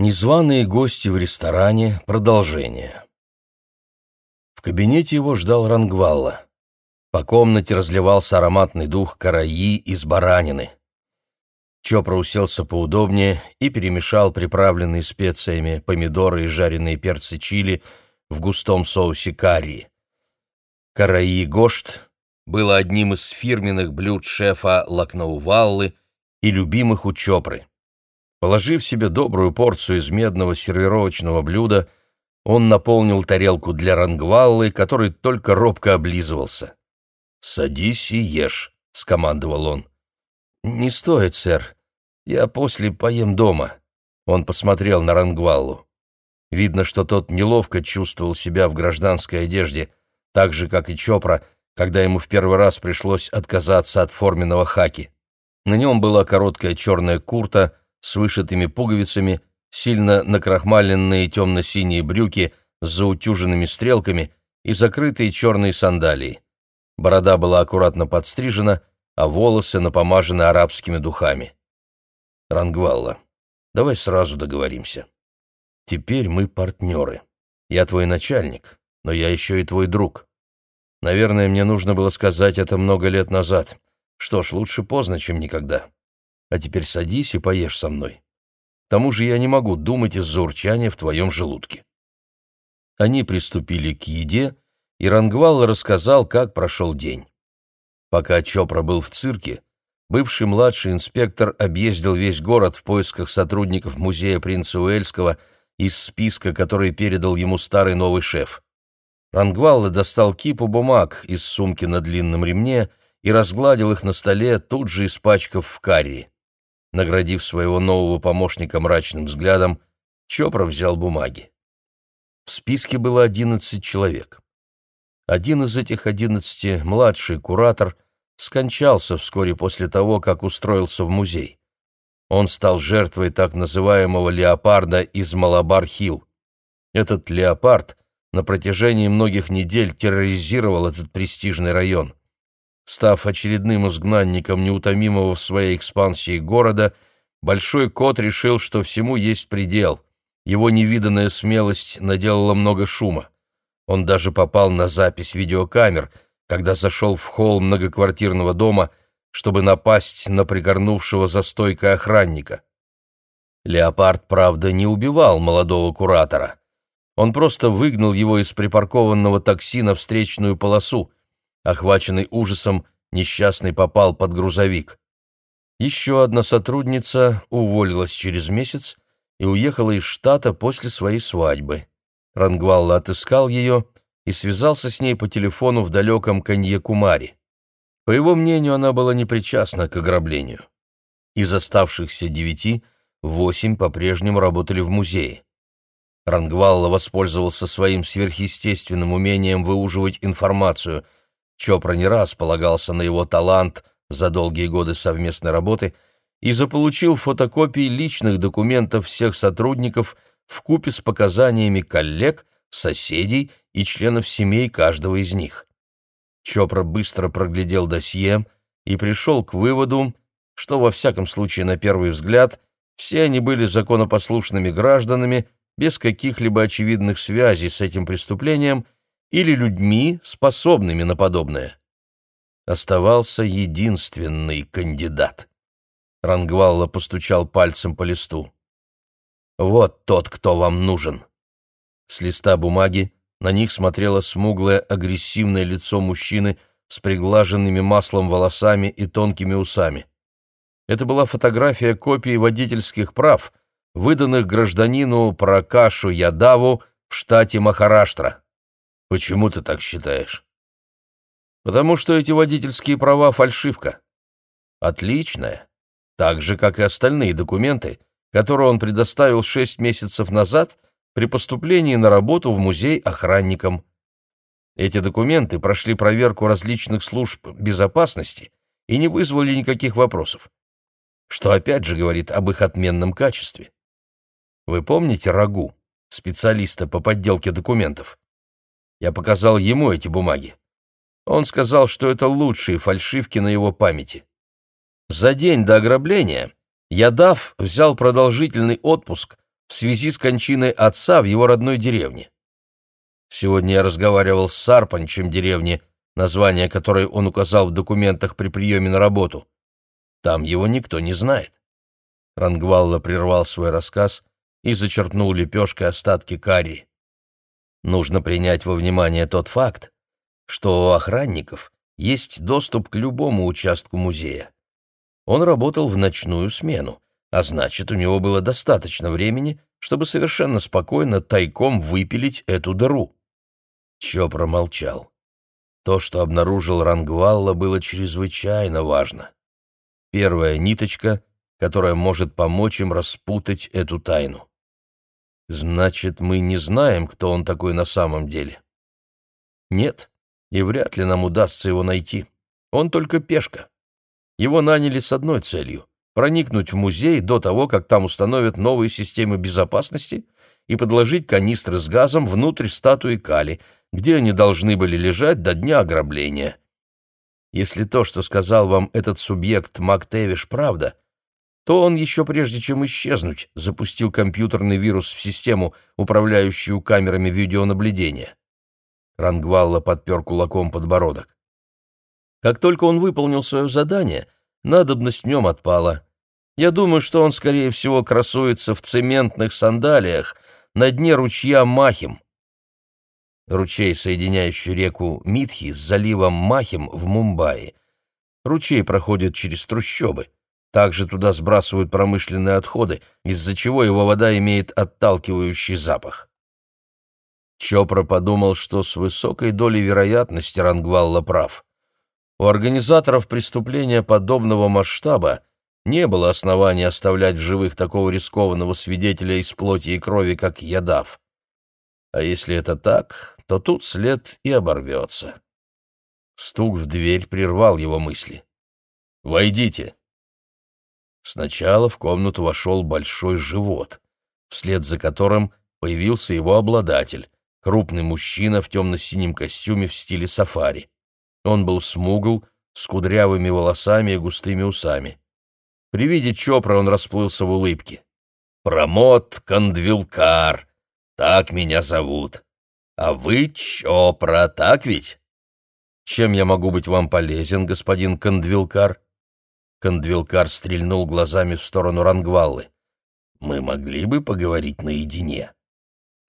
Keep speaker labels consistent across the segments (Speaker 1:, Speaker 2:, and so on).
Speaker 1: Незваные гости в ресторане. Продолжение. В кабинете его ждал Рангвалла. По комнате разливался ароматный дух караи из баранины. Чопра уселся поудобнее и перемешал приправленные специями помидоры и жареные перцы чили в густом соусе карри. Караи гошт было одним из фирменных блюд шефа Лакноуваллы и любимых у Чопры. Положив себе добрую порцию из медного сервировочного блюда, он наполнил тарелку для рангваллы, который только робко облизывался. «Садись и ешь», — скомандовал он. «Не стоит, сэр. Я после поем дома». Он посмотрел на рангваллу. Видно, что тот неловко чувствовал себя в гражданской одежде, так же, как и Чопра, когда ему в первый раз пришлось отказаться от форменного хаки. На нем была короткая черная курта с вышитыми пуговицами, сильно накрахмаленные темно-синие брюки с заутюженными стрелками и закрытые черные сандалии. Борода была аккуратно подстрижена, а волосы напомажены арабскими духами. Рангвалла, давай сразу договоримся. Теперь мы партнеры. Я твой начальник, но я еще и твой друг. Наверное, мне нужно было сказать это много лет назад. Что ж, лучше поздно, чем никогда. А теперь садись и поешь со мной. К тому же я не могу думать из-за урчания в твоем желудке». Они приступили к еде, и Рангвал рассказал, как прошел день. Пока Чопра был в цирке, бывший младший инспектор объездил весь город в поисках сотрудников музея принца Уэльского из списка, который передал ему старый новый шеф. Рангвалла достал кипу бумаг из сумки на длинном ремне и разгладил их на столе, тут же испачкав в карри. Наградив своего нового помощника мрачным взглядом, Чопра взял бумаги. В списке было одиннадцать человек. Один из этих одиннадцати, младший куратор, скончался вскоре после того, как устроился в музей. Он стал жертвой так называемого леопарда из Малабар-Хилл. Этот леопард на протяжении многих недель терроризировал этот престижный район. Став очередным изгнанником неутомимого в своей экспансии города, Большой Кот решил, что всему есть предел. Его невиданная смелость наделала много шума. Он даже попал на запись видеокамер, когда зашел в холл многоквартирного дома, чтобы напасть на пригорнувшего за стойкой охранника. Леопард, правда, не убивал молодого куратора. Он просто выгнал его из припаркованного такси на встречную полосу, Охваченный ужасом, несчастный попал под грузовик. Еще одна сотрудница уволилась через месяц и уехала из штата после своей свадьбы. Рангвалла отыскал ее и связался с ней по телефону в далеком Каньякумаре. По его мнению, она была непричастна к ограблению. Из оставшихся девяти восемь по-прежнему работали в музее. Рангвалла воспользовался своим сверхъестественным умением выуживать информацию – Чопра не раз полагался на его талант за долгие годы совместной работы и заполучил фотокопии личных документов всех сотрудников в купе с показаниями коллег, соседей и членов семей каждого из них. Чопра быстро проглядел досье и пришел к выводу, что во всяком случае на первый взгляд все они были законопослушными гражданами без каких-либо очевидных связей с этим преступлением – или людьми, способными на подобное. Оставался единственный кандидат. Рангвалла постучал пальцем по листу. «Вот тот, кто вам нужен». С листа бумаги на них смотрело смуглое агрессивное лицо мужчины с приглаженными маслом волосами и тонкими усами. Это была фотография копии водительских прав, выданных гражданину Пракашу Ядаву в штате Махараштра. Почему ты так считаешь? Потому что эти водительские права — фальшивка. Отличная. Так же, как и остальные документы, которые он предоставил шесть месяцев назад при поступлении на работу в музей охранником. Эти документы прошли проверку различных служб безопасности и не вызвали никаких вопросов, что опять же говорит об их отменном качестве. Вы помните Рагу, специалиста по подделке документов? Я показал ему эти бумаги. Он сказал, что это лучшие фальшивки на его памяти. За день до ограбления Ядав взял продолжительный отпуск в связи с кончиной отца в его родной деревне. Сегодня я разговаривал с Сарпанчем деревни, название которой он указал в документах при приеме на работу. Там его никто не знает. Рангвалла прервал свой рассказ и зачерпнул лепешкой остатки карри. Нужно принять во внимание тот факт, что у охранников есть доступ к любому участку музея. Он работал в ночную смену, а значит, у него было достаточно времени, чтобы совершенно спокойно тайком выпилить эту дыру. Чопра молчал. То, что обнаружил Рангвалла, было чрезвычайно важно. Первая ниточка, которая может помочь им распутать эту тайну. Значит, мы не знаем, кто он такой на самом деле. Нет, и вряд ли нам удастся его найти. Он только пешка. Его наняли с одной целью — проникнуть в музей до того, как там установят новые системы безопасности и подложить канистры с газом внутрь статуи Кали, где они должны были лежать до дня ограбления. Если то, что сказал вам этот субъект Мактевиш, правда, то он еще прежде чем исчезнуть запустил компьютерный вирус в систему, управляющую камерами видеонаблюдения. Рангвалла подпер кулаком подбородок. Как только он выполнил свое задание, надобность в нем отпала. Я думаю, что он, скорее всего, красуется в цементных сандалиях на дне ручья Махим. Ручей, соединяющий реку Митхи с заливом Махим в Мумбаи. Ручей проходит через трущобы. Также туда сбрасывают промышленные отходы, из-за чего его вода имеет отталкивающий запах. Чопра подумал, что с высокой долей вероятности Рангвалла прав. У организаторов преступления подобного масштаба не было оснований оставлять в живых такого рискованного свидетеля из плоти и крови, как Ядав. А если это так, то тут след и оборвется. Стук в дверь прервал его мысли. «Войдите». Сначала в комнату вошел большой живот, вслед за которым появился его обладатель, крупный мужчина в темно-синем костюме в стиле сафари. Он был смугл, с кудрявыми волосами и густыми усами. При виде Чопра он расплылся в улыбке. «Промот Кандвилкар, так меня зовут. А вы Чопра, так ведь?» «Чем я могу быть вам полезен, господин Кандвилкар?» Кандвилкар стрельнул глазами в сторону Рангваллы. «Мы могли бы поговорить наедине?»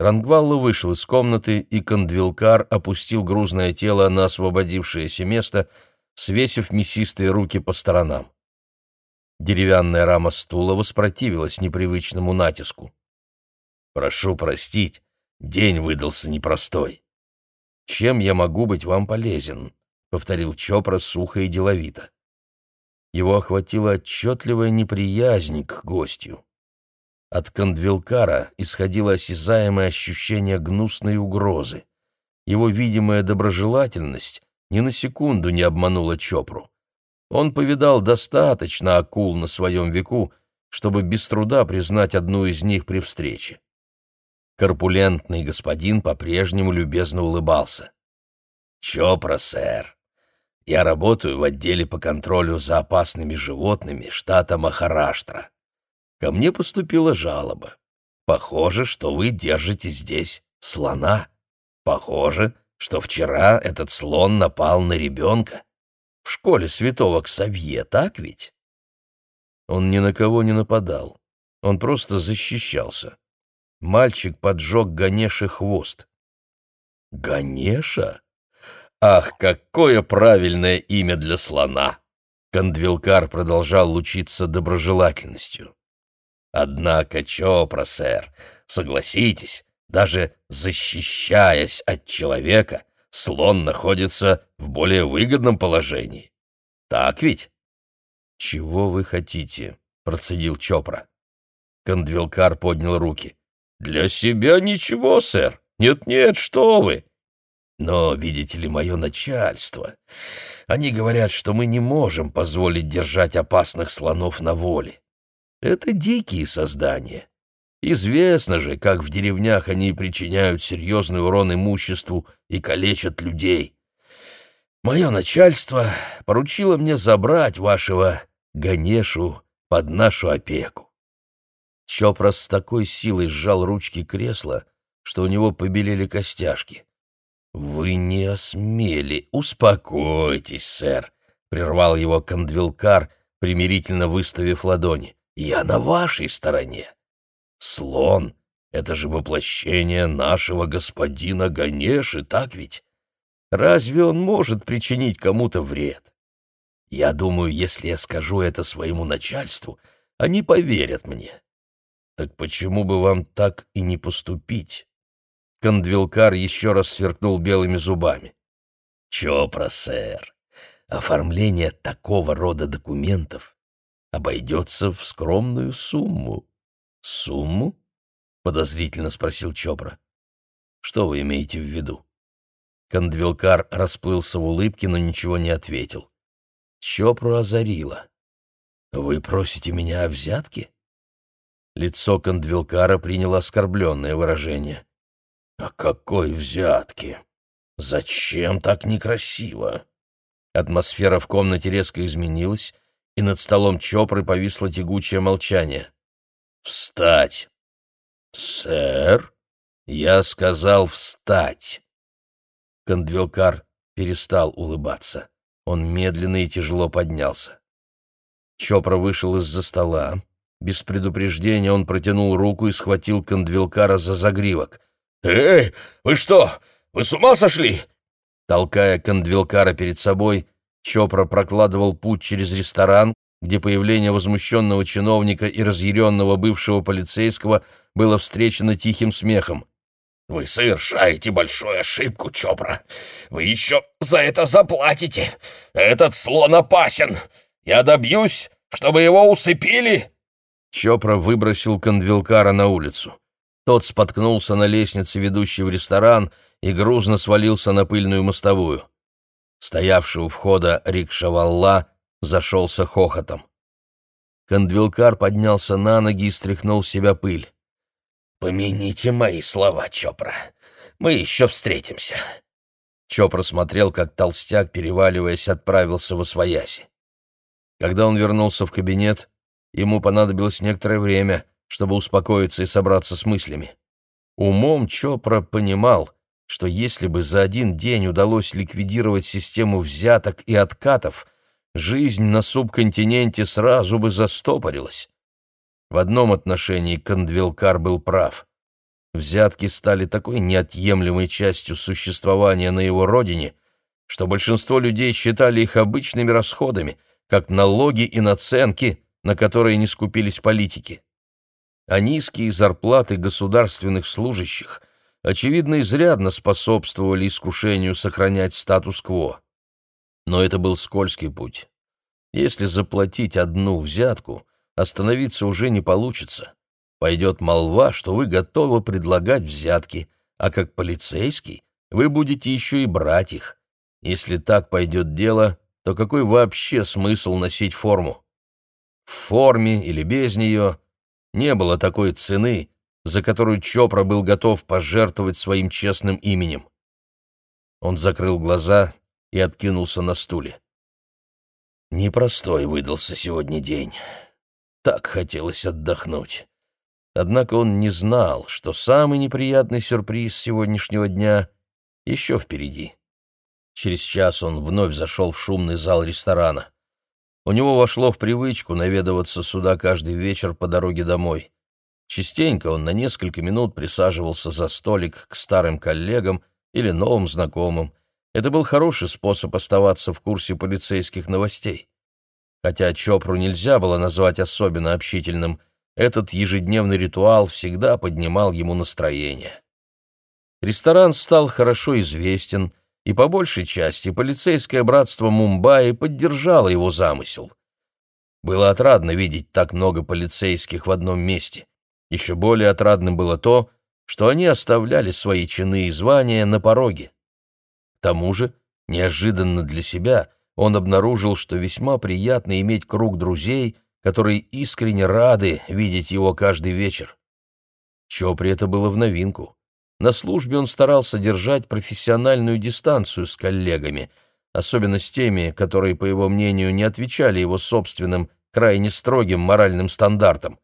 Speaker 1: Рангвалла вышел из комнаты, и Кондвилкар опустил грузное тело на освободившееся место, свесив мясистые руки по сторонам. Деревянная рама стула воспротивилась непривычному натиску. «Прошу простить, день выдался непростой. Чем я могу быть вам полезен?» — повторил Чопра сухо и деловито. Его охватила отчетливая неприязнь к гостю. От Кандвилкара исходило осязаемое ощущение гнусной угрозы. Его видимая доброжелательность ни на секунду не обманула Чопру. Он повидал достаточно акул на своем веку, чтобы без труда признать одну из них при встрече. Корпулентный господин по-прежнему любезно улыбался. «Чопра, сэр. Я работаю в отделе по контролю за опасными животными штата Махараштра. Ко мне поступила жалоба. Похоже, что вы держите здесь слона. Похоже, что вчера этот слон напал на ребенка. В школе святого Ксавье, так ведь? Он ни на кого не нападал. Он просто защищался. Мальчик поджег Ганеше хвост. Ганеша? Ах, какое правильное имя для слона! Кандвилкар продолжал лучиться доброжелательностью. Однако, Чопра, сэр, согласитесь, даже защищаясь от человека, слон находится в более выгодном положении. Так ведь? Чего вы хотите? процедил Чопра. Кондвилкар поднял руки. Для себя ничего, сэр. Нет-нет, что вы. Но, видите ли, мое начальство. Они говорят, что мы не можем позволить держать опасных слонов на воле. Это дикие создания. Известно же, как в деревнях они причиняют серьезный урон имуществу и калечат людей. Мое начальство поручило мне забрать вашего Ганешу под нашу опеку. Чопра с такой силой сжал ручки кресла, что у него побелели костяшки. «Вы не осмели! Успокойтесь, сэр!» — прервал его кондвилкар, примирительно выставив ладони. «Я на вашей стороне. Слон — это же воплощение нашего господина Ганеши, так ведь? Разве он может причинить кому-то вред? Я думаю, если я скажу это своему начальству, они поверят мне. Так почему бы вам так и не поступить? Кондвилкар еще раз сверкнул белыми зубами. Чопра, сэр, оформление такого рода документов обойдется в скромную сумму. Сумму? Подозрительно спросил Чопра. Что вы имеете в виду? Кондвилкар расплылся в улыбке, но ничего не ответил. Чопру озарило. «Вы просите меня о взятке?» Лицо Кондвилкара приняло оскорбленное выражение. «О какой взятке? Зачем так некрасиво?» Атмосфера в комнате резко изменилась, и над столом Чопры повисло тягучее молчание. «Встать!» «Сэр?» «Я сказал встать!» Кондвилкар перестал улыбаться. Он медленно и тяжело поднялся. Чопра вышел из-за стола. Без предупреждения он протянул руку и схватил Кондвилкара за загривок. «Эй, вы что, вы с ума сошли?» Толкая Кондвилкара перед собой, Чопра прокладывал путь через ресторан, где появление возмущенного чиновника и разъяренного бывшего полицейского было встречено тихим смехом. «Вы совершаете большую ошибку, Чопра. Вы еще за это заплатите. Этот слон опасен. Я добьюсь, чтобы его усыпили!» Чопра выбросил Конвилкара на улицу. Тот споткнулся на лестнице, ведущей в ресторан, и грузно свалился на пыльную мостовую. Стоявший у входа Рикшавалла зашелся хохотом. Кондвилкар поднялся на ноги и стряхнул с себя пыль. «Помяните мои слова, Чопра. Мы еще встретимся». Чопра смотрел, как толстяк, переваливаясь, отправился в освояси. Когда он вернулся в кабинет, ему понадобилось некоторое время, чтобы успокоиться и собраться с мыслями. Умом Чопра понимал, что если бы за один день удалось ликвидировать систему взяток и откатов, жизнь на субконтиненте сразу бы застопорилась. В одном отношении Кондвилкар был прав. Взятки стали такой неотъемлемой частью существования на его родине, что большинство людей считали их обычными расходами, как налоги и наценки, на которые не скупились политики. А низкие зарплаты государственных служащих, очевидно, изрядно способствовали искушению сохранять статус-кво. Но это был скользкий путь. Если заплатить одну взятку – остановиться уже не получится. Пойдет молва, что вы готовы предлагать взятки, а как полицейский вы будете еще и брать их. Если так пойдет дело, то какой вообще смысл носить форму? В форме или без нее не было такой цены, за которую Чопра был готов пожертвовать своим честным именем. Он закрыл глаза и откинулся на стуле. Непростой выдался сегодня день. Так хотелось отдохнуть. Однако он не знал, что самый неприятный сюрприз сегодняшнего дня еще впереди. Через час он вновь зашел в шумный зал ресторана. У него вошло в привычку наведываться сюда каждый вечер по дороге домой. Частенько он на несколько минут присаживался за столик к старым коллегам или новым знакомым. Это был хороший способ оставаться в курсе полицейских новостей. Хотя Чопру нельзя было назвать особенно общительным, этот ежедневный ритуал всегда поднимал ему настроение. Ресторан стал хорошо известен, и по большей части полицейское братство Мумбаи поддержало его замысел. Было отрадно видеть так много полицейских в одном месте. Еще более отрадным было то, что они оставляли свои чины и звания на пороге. К тому же, неожиданно для себя, он обнаружил, что весьма приятно иметь круг друзей, которые искренне рады видеть его каждый вечер. Чопри это было в новинку. На службе он старался держать профессиональную дистанцию с коллегами, особенно с теми, которые, по его мнению, не отвечали его собственным, крайне строгим моральным стандартам.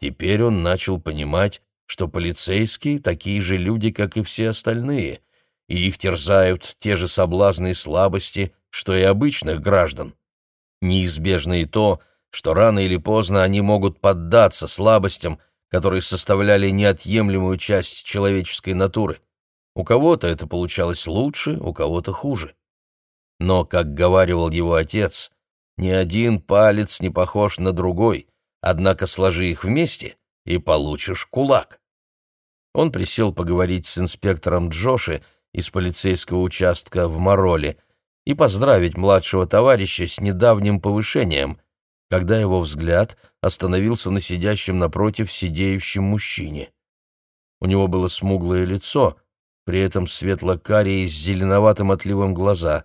Speaker 1: Теперь он начал понимать, что полицейские такие же люди, как и все остальные, и их терзают те же соблазны и слабости, что и обычных граждан. Неизбежно и то, что рано или поздно они могут поддаться слабостям, которые составляли неотъемлемую часть человеческой натуры. У кого-то это получалось лучше, у кого-то хуже. Но, как говаривал его отец, ни один палец не похож на другой, однако сложи их вместе, и получишь кулак. Он присел поговорить с инспектором Джоши из полицейского участка в Мороле и поздравить младшего товарища с недавним повышением, когда его взгляд остановился на сидящем напротив сидеющем мужчине. У него было смуглое лицо, при этом светло-карие с зеленоватым отливом глаза.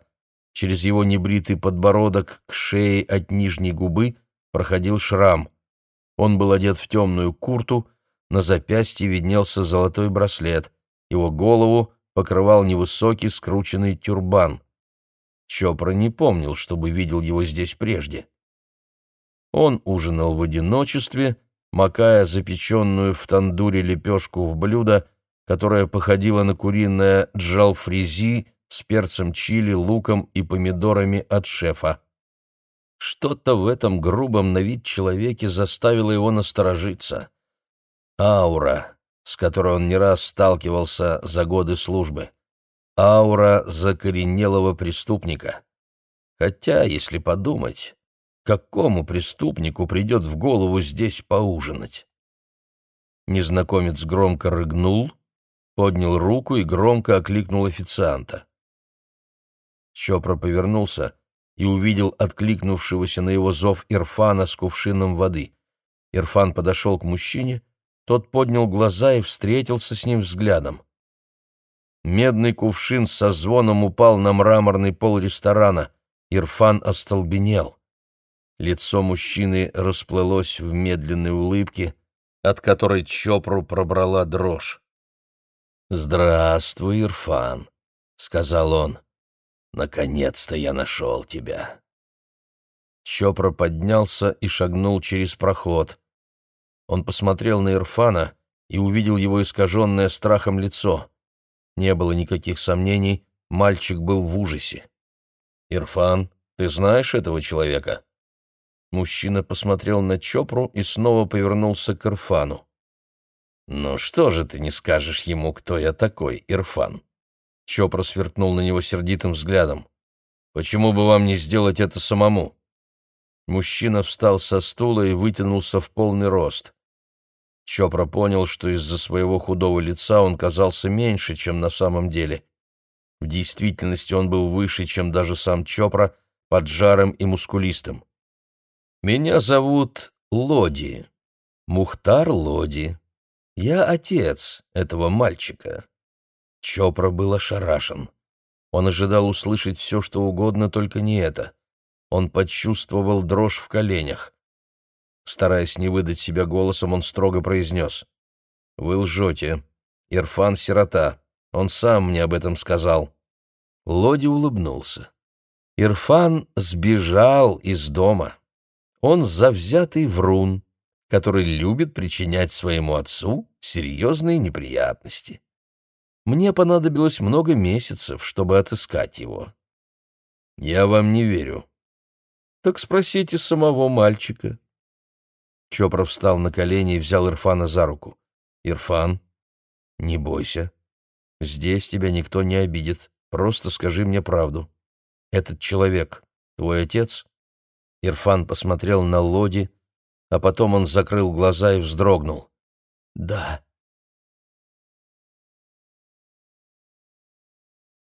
Speaker 1: Через его небритый подбородок к шее от нижней губы проходил шрам. Он был одет в темную курту, на запястье виднелся золотой браслет, его голову покрывал невысокий скрученный тюрбан. Чопра не помнил, чтобы видел его здесь прежде. Он ужинал в одиночестве, макая запеченную в тандуре лепешку в блюдо, которое походило на куриное джалфризи с перцем чили, луком и помидорами от шефа. Что-то в этом грубом на вид человеке заставило его насторожиться. Аура, с которой он не раз сталкивался за годы службы. Аура закоренелого преступника. Хотя, если подумать, какому преступнику придет в голову здесь поужинать? Незнакомец громко рыгнул, поднял руку и громко окликнул официанта. Чопра повернулся и увидел откликнувшегося на его зов Ирфана с кувшином воды. Ирфан подошел к мужчине, тот поднял глаза и встретился с ним взглядом. Медный кувшин со звоном упал на мраморный пол ресторана. Ирфан остолбенел. Лицо мужчины расплылось в медленной улыбке, от которой Чопру пробрала дрожь. «Здравствуй, Ирфан», — сказал он. «Наконец-то я нашел тебя». Чопра поднялся и шагнул через проход. Он посмотрел на Ирфана и увидел его искаженное страхом лицо. Не было никаких сомнений, мальчик был в ужасе. «Ирфан, ты знаешь этого человека?» Мужчина посмотрел на Чопру и снова повернулся к Ирфану. «Ну что же ты не скажешь ему, кто я такой, Ирфан?» Чопра сверкнул на него сердитым взглядом. «Почему бы вам не сделать это самому?» Мужчина встал со стула и вытянулся в полный рост. Чопра понял, что из-за своего худого лица он казался меньше, чем на самом деле. В действительности он был выше, чем даже сам Чопра, поджарым и мускулистым. Меня зовут Лоди. Мухтар Лоди. Я отец этого мальчика. Чопра был ошарашен. Он ожидал услышать все, что угодно, только не это. Он почувствовал дрожь в коленях. Стараясь не выдать себя голосом, он строго произнес. «Вы лжете. Ирфан — сирота. Он сам мне об этом сказал». Лоди улыбнулся. Ирфан сбежал из дома. Он завзятый врун, который любит причинять своему отцу серьезные неприятности. Мне понадобилось много месяцев, чтобы отыскать его. Я вам не верю. Так спросите самого мальчика. Чопров встал на колени и взял Ирфана за руку. Ирфан, не бойся. Здесь тебя никто не обидит. Просто скажи мне правду. Этот человек твой отец? Ирфан посмотрел на Лоди, а потом он закрыл глаза и вздрогнул. «Да»,